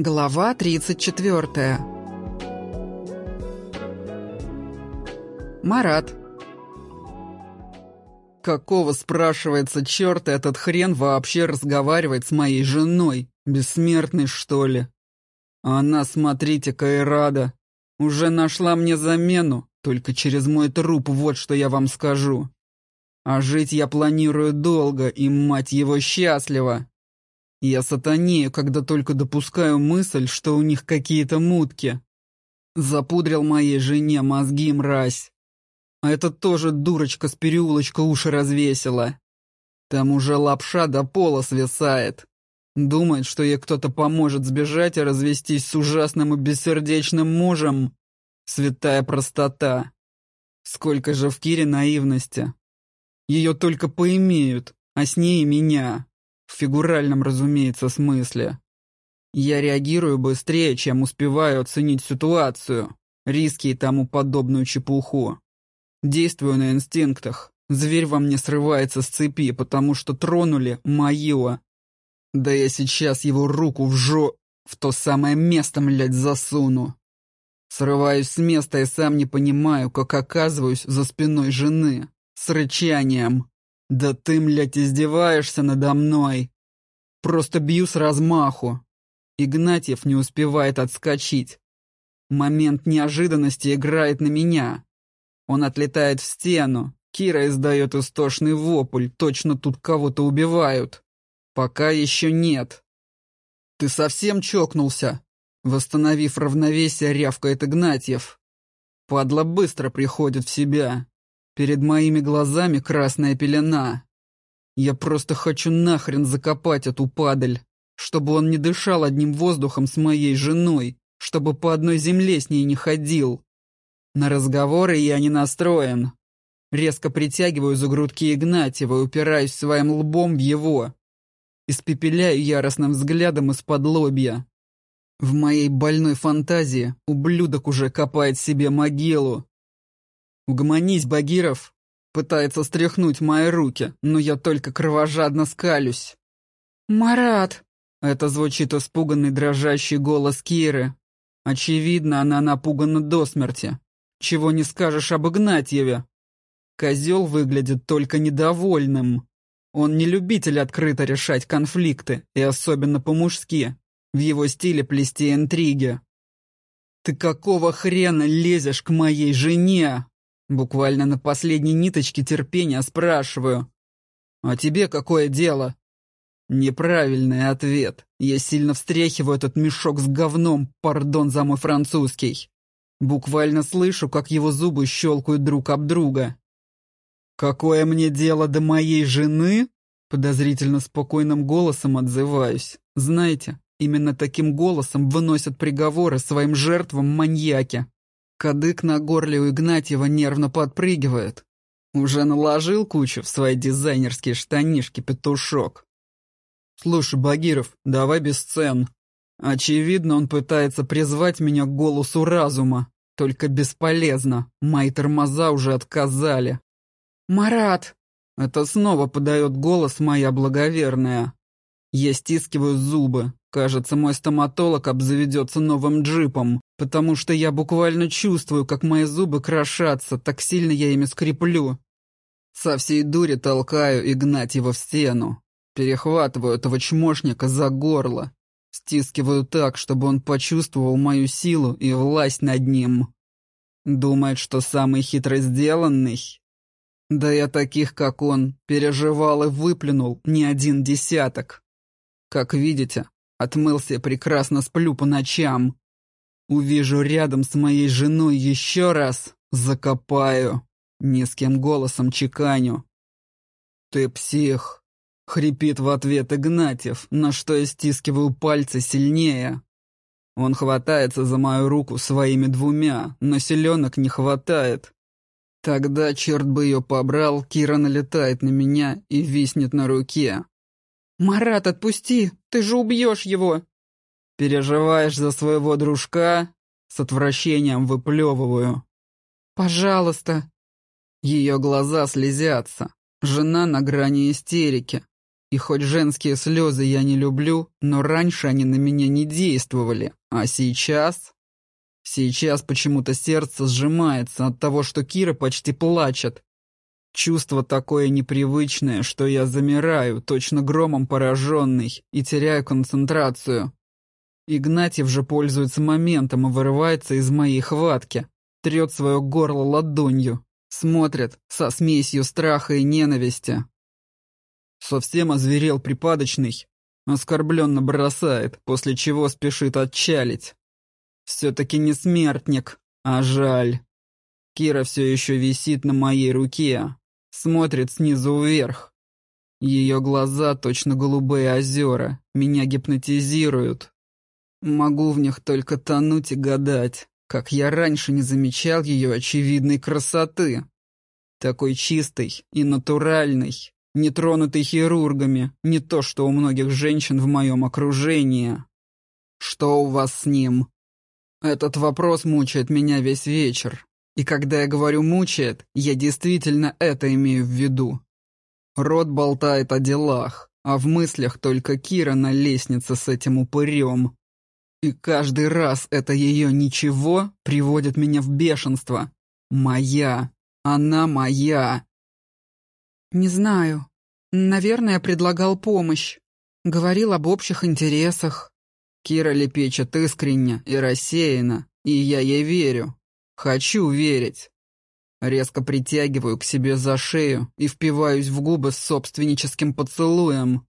Глава 34. Марат. Какого, спрашивается, черта этот хрен вообще разговаривает с моей женой? Бессмертный, что ли? Она, смотрите-ка, и рада. Уже нашла мне замену, только через мой труп, вот что я вам скажу. А жить я планирую долго, и, мать его, счастливо. Я сатанею, когда только допускаю мысль, что у них какие-то мутки. Запудрил моей жене мозги, мразь. А эта тоже дурочка с переулочка уши развесила. Там уже лапша до пола свисает. Думает, что ей кто-то поможет сбежать и развестись с ужасным и бессердечным мужем. Святая простота. Сколько же в Кире наивности. Ее только поимеют, а с ней и меня. В фигуральном, разумеется, смысле. Я реагирую быстрее, чем успеваю оценить ситуацию, риски и тому подобную чепуху. Действую на инстинктах. Зверь во мне срывается с цепи, потому что тронули мое. Да я сейчас его руку в жо... в то самое место, млядь, засуну. Срываюсь с места и сам не понимаю, как оказываюсь за спиной жены. С рычанием. «Да ты, млядь, издеваешься надо мной!» Просто бью с размаху. Игнатьев не успевает отскочить. Момент неожиданности играет на меня. Он отлетает в стену. Кира издает истошный вопль. Точно тут кого-то убивают. Пока еще нет. «Ты совсем чокнулся?» Восстановив равновесие, рявкает Игнатьев. Падла быстро приходит в себя. Перед моими глазами красная пелена. Я просто хочу нахрен закопать эту падаль, чтобы он не дышал одним воздухом с моей женой, чтобы по одной земле с ней не ходил. На разговоры я не настроен. Резко притягиваю за грудки Игнатьева и упираюсь своим лбом в его. Испепеляю яростным взглядом из-под лобья. В моей больной фантазии ублюдок уже копает себе могилу, «Угомонись, Багиров!» Пытается стряхнуть мои руки, но я только кровожадно скалюсь. «Марат!» Это звучит испуганный дрожащий голос Киры. Очевидно, она напугана до смерти. Чего не скажешь об Игнатьеве. Козел выглядит только недовольным. Он не любитель открыто решать конфликты, и особенно по-мужски. В его стиле плести интриги. «Ты какого хрена лезешь к моей жене?» Буквально на последней ниточке терпения спрашиваю. «А тебе какое дело?» Неправильный ответ. Я сильно встряхиваю этот мешок с говном, пардон за мой французский. Буквально слышу, как его зубы щелкают друг об друга. «Какое мне дело до моей жены?» Подозрительно спокойным голосом отзываюсь. Знаете, именно таким голосом выносят приговоры своим жертвам маньяки. Кадык на горле у Игнатьева нервно подпрыгивает. Уже наложил кучу в свои дизайнерские штанишки петушок. Слушай, Багиров, давай без сцен. Очевидно, он пытается призвать меня к голосу разума. Только бесполезно. Мои тормоза уже отказали. «Марат!» Это снова подает голос моя благоверная. Я стискиваю зубы. Кажется, мой стоматолог обзаведется новым джипом, потому что я буквально чувствую, как мои зубы крошатся, так сильно я ими скреплю. Со всей дури толкаю Игнатьева в стену. Перехватываю этого чмошника за горло. Стискиваю так, чтобы он почувствовал мою силу и власть над ним. Думает, что самый хитро сделанный. Да я таких, как он, переживал и выплюнул не один десяток. Как видите, отмылся прекрасно сплю по ночам. Увижу рядом с моей женой еще раз, закопаю. Низким голосом чеканю. «Ты псих!» — хрипит в ответ Игнатьев, на что я стискиваю пальцы сильнее. Он хватается за мою руку своими двумя, но селенок не хватает. Тогда, черт бы ее побрал, Кира налетает на меня и виснет на руке. «Марат, отпусти! Ты же убьешь его!» «Переживаешь за своего дружка?» С отвращением выплевываю. «Пожалуйста!» Ее глаза слезятся. Жена на грани истерики. И хоть женские слезы я не люблю, но раньше они на меня не действовали, а сейчас... Сейчас почему-то сердце сжимается от того, что Кира почти плачет. Чувство такое непривычное, что я замираю, точно громом пораженный, и теряю концентрацию. Игнатьев же пользуется моментом и вырывается из моей хватки, трет свое горло ладонью, смотрит со смесью страха и ненависти. Совсем озверел припадочный, оскорбленно бросает, после чего спешит отчалить. Все-таки не смертник, а жаль. Кира все еще висит на моей руке, смотрит снизу вверх. Ее глаза точно голубые озера, меня гипнотизируют. Могу в них только тонуть и гадать, как я раньше не замечал ее очевидной красоты. Такой чистой и натуральной, не тронутый хирургами, не то что у многих женщин в моем окружении. Что у вас с ним? Этот вопрос мучает меня весь вечер. И когда я говорю «мучает», я действительно это имею в виду. Рот болтает о делах, а в мыслях только Кира на лестнице с этим упырем. И каждый раз это ее «ничего» приводит меня в бешенство. Моя. Она моя. Не знаю. Наверное, предлагал помощь. Говорил об общих интересах. Кира лепечет искренне и рассеяна, и я ей верю. Хочу верить. Резко притягиваю к себе за шею и впиваюсь в губы с собственническим поцелуем.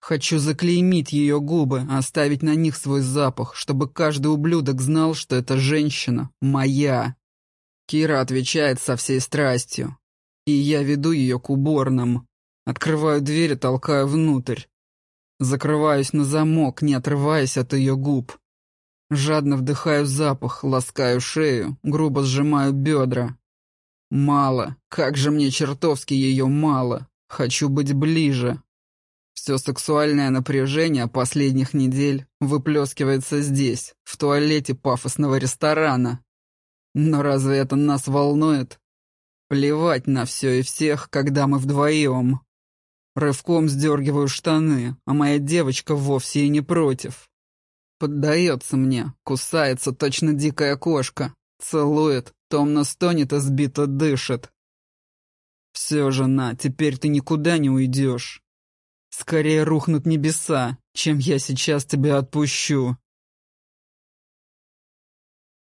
Хочу заклеймить ее губы, оставить на них свой запах, чтобы каждый ублюдок знал, что эта женщина моя. Кира отвечает со всей страстью, и я веду ее к уборным. Открываю дверь и толкаю внутрь. Закрываюсь на замок, не отрываясь от ее губ. Жадно вдыхаю запах, ласкаю шею, грубо сжимаю бедра. Мало, как же мне чертовски ее мало. Хочу быть ближе. Все сексуальное напряжение последних недель выплескивается здесь, в туалете пафосного ресторана. Но разве это нас волнует? Плевать на все и всех, когда мы вдвоем. Рывком сдергиваю штаны, а моя девочка вовсе и не против. Поддается мне, кусается точно дикая кошка, целует, томно стонет и сбито дышит. Все, жена, теперь ты никуда не уйдешь. Скорее рухнут небеса, чем я сейчас тебя отпущу.